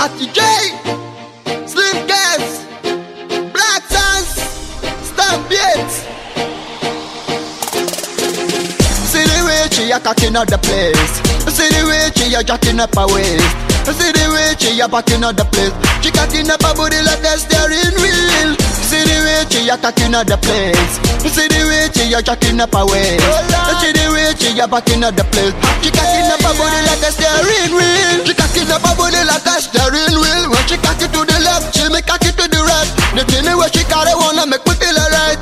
Atty J, Slim Gas, Black Sans, Stamp Yates. See the way she a cocking out the place. See the way she a jacking up her waist. See the way she a backing out the place. She cocking up her body like a steering wheel. See the way she a cocking out the place. See the way she a jacking up her waist. See the way she a backing out the place. She cocking up her body like a steering wheel. Where she carry wanna make me feel alright.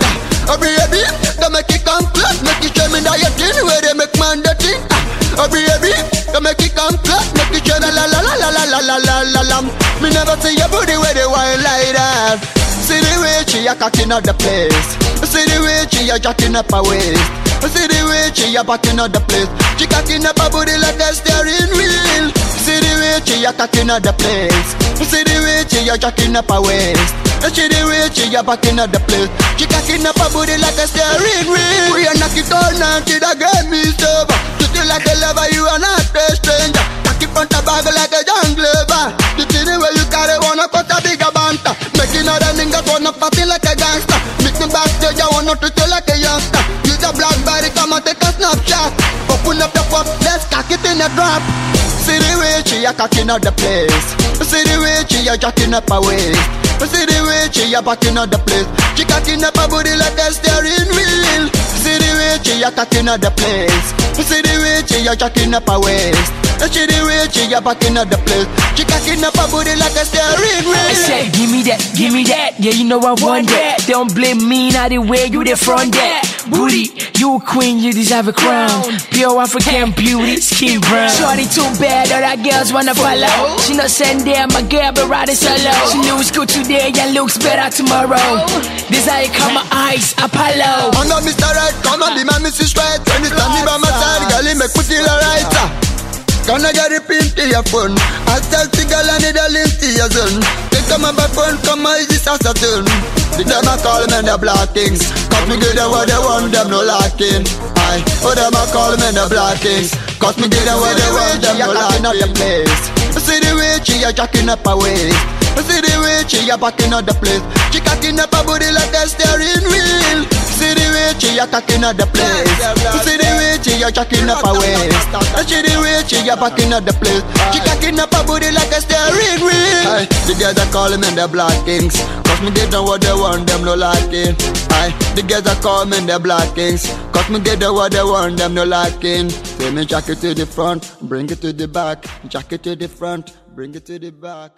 Oh baby, don't make it come close, make it show me that you thing where they make man the thing. Oh baby, don't make it come close, make it show me la la la la la la la la la la. Me never see your booty where they wild like that. See the way she a cocking out the place. See the way she a jacking up her waist. See the way she a backing out the place. She cocking up her booty like a steering wheel. See the way she a cocking out the place. See the way she a jacking up her waist. See the way she a backing out the place. She cocking up her booty like a steering wheel. We a knock it all now till the game is over. Treat you like a lover, you are not a stranger. Cock it front the bag like a jungler. The thing where you carry wanna cut a bigger banter. Making other niggas wanna party like a gangster. Make me backstage, I wanna treat you like a youngster. Use a blackberry, come and take a snapshot. Open up the pop, let's cock it in a drop. See the way she a cocking out the place. See the way she a jacking up her waist. See the way she a backing out the place. She cocking up her booty like a steering wheel. See the way she a cocking out the place. See the way she a jacking up her waist. See the way she a backing out the place. She cocking up her booty like a steering wheel. I said, give me that, give me that. Yeah, you know I want that. Don't blame me, not the way you the front that. Booty, you a queen, you deserve a crown. Pure African beauty, skin brown. Shorty too bad, all that girls wanna follow. She not send there, my girl, but ride riding solo. She looks good today and looks better tomorrow. This how you call my eyes, Apollo. I'm not Mr. Right, come and be my Mrs. Right. Anytime me by my side, girl, it make me feel alright. ah. Gonna get it pin to your phone. I tell the girl I need a link to your son. Come on my phone, come on, this a turn. The them a call me the black kings. Cause me give them what they want, them no lacking. Aye, oh them a call me the black kings. Cause me give them what they want, them no lacking. See the way she a jacking up her waist. See the way she a backing out the place. She cocking up her booty like a steering wheel. See the way she a cocking out the place. See the way she a jacking up her waist. See the way she a backing out the place. She cocking up girls are calling me the black kings. Cause me get them what they want, them no liking. Aye, the girls are calling me the black kings. Cause me get them what they want, them no liking. Say me jack it to the front, bring it to the back. Jack it to the front, bring it to the back.